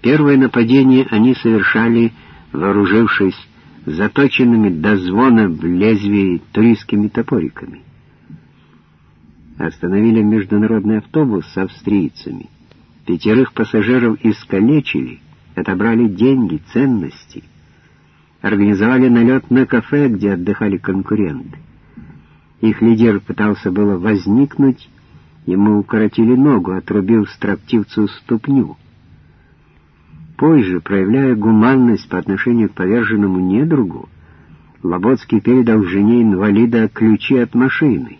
Первое нападение они совершали, вооружившись заточенными до звона в лезвии туристскими топориками. Остановили международный автобус с австрийцами. Пятерых пассажиров искалечили, отобрали деньги, ценности. Организовали налет на кафе, где отдыхали конкуренты. Их лидер пытался было возникнуть, ему укоротили ногу, отрубив строптивцу ступню — Позже, проявляя гуманность по отношению к поверженному недругу, Лоботский передал жене инвалида ключи от машины.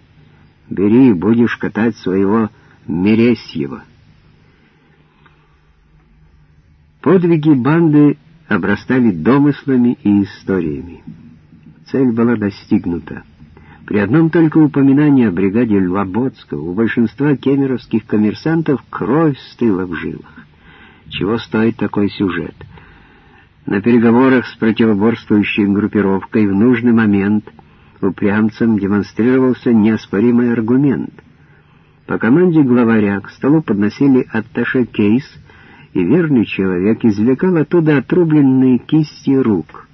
«Бери, будешь катать своего Мересьева». Подвиги банды обрастали домыслами и историями. Цель была достигнута. При одном только упоминании о бригаде Лоботского у большинства кемеровских коммерсантов кровь стыла в жилах. Чего стоит такой сюжет? На переговорах с противоборствующей группировкой в нужный момент упрямцам демонстрировался неоспоримый аргумент. По команде главаря к столу подносили атташе кейс, и верный человек извлекал оттуда отрубленные кисти рук.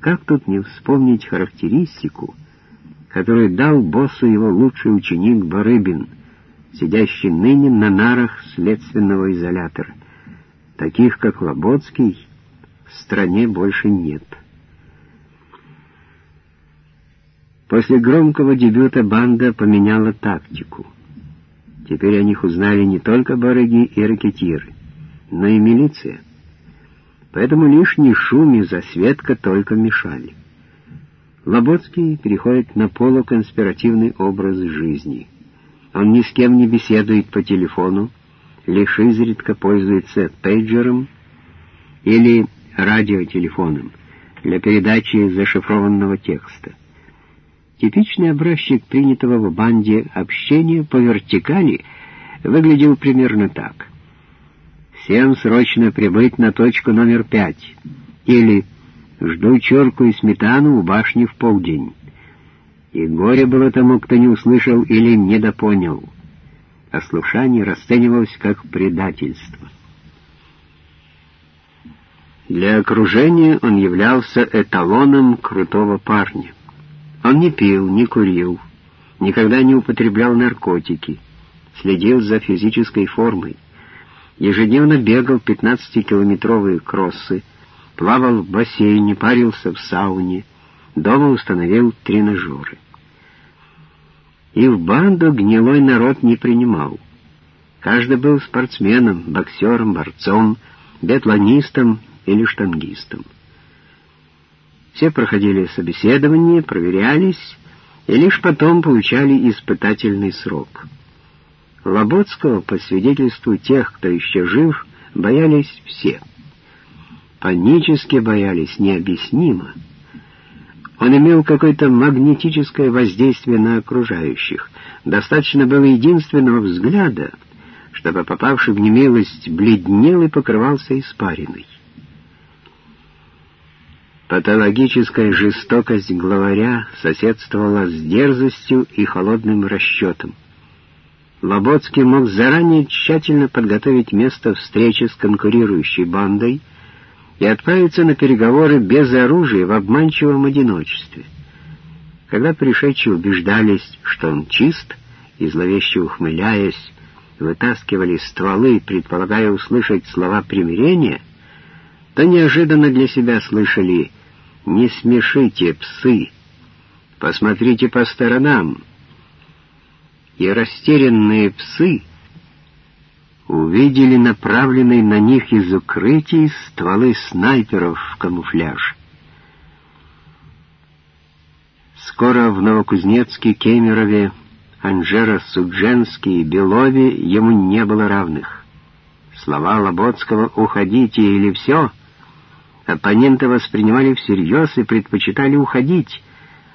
Как тут не вспомнить характеристику, которую дал боссу его лучший ученик Барыбин, сидящий ныне на нарах следственного изолятора? Таких, как Лоботский, в стране больше нет. После громкого дебюта банда поменяла тактику. Теперь о них узнали не только барыги и ракетиры, но и милиция. Поэтому лишний шум и засветка только мешали. Лоботский переходит на полуконспиративный образ жизни. Он ни с кем не беседует по телефону, лишь изредка пользуется пейджером или радиотелефоном для передачи зашифрованного текста. Типичный образчик принятого в банде общения по вертикали выглядел примерно так. «Всем срочно прибыть на точку номер пять» или «Жду черку и сметану у башни в полдень». И горе было тому, кто не услышал или недопонял ослушание расценивалось как предательство. Для окружения он являлся эталоном крутого парня. Он не пил, не курил, никогда не употреблял наркотики, следил за физической формой, ежедневно бегал 15-километровые кроссы, плавал в бассейне, парился в сауне, дома установил тренажеры и в банду гнилой народ не принимал. Каждый был спортсменом, боксером, борцом, биатлонистом или штангистом. Все проходили собеседование, проверялись и лишь потом получали испытательный срок. Лоботского, по свидетельству тех, кто еще жив, боялись все. Панически боялись необъяснимо. Он имел какое-то магнетическое воздействие на окружающих. Достаточно было единственного взгляда, чтобы попавший в немилость бледнел и покрывался испариной. Патологическая жестокость главаря соседствовала с дерзостью и холодным расчетом. Лоботский мог заранее тщательно подготовить место встречи с конкурирующей бандой — и отправиться на переговоры без оружия в обманчивом одиночестве. Когда пришедшие убеждались, что он чист, и зловеще ухмыляясь, вытаскивали стволы, предполагая услышать слова примирения, то неожиданно для себя слышали «Не смешите, псы! Посмотрите по сторонам!» И растерянные псы — увидели направленные на них из укрытий стволы снайперов в камуфляж. Скоро в Новокузнецке, Кемерове, Анжера, Судженске и Белове ему не было равных. Слова Лоботского «уходите» или «все» оппоненты воспринимали всерьез и предпочитали уходить,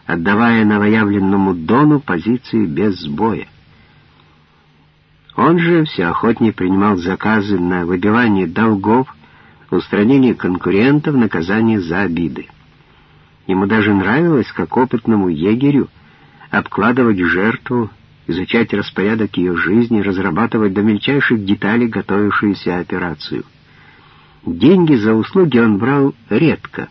отдавая новоявленному Дону позиции без боя. Он же все охотнее принимал заказы на выбивание долгов, устранение конкурентов, наказание за обиды. Ему даже нравилось, как опытному егерю, обкладывать жертву, изучать распорядок ее жизни, разрабатывать до мельчайших деталей готовившуюся операцию. Деньги за услуги он брал редко,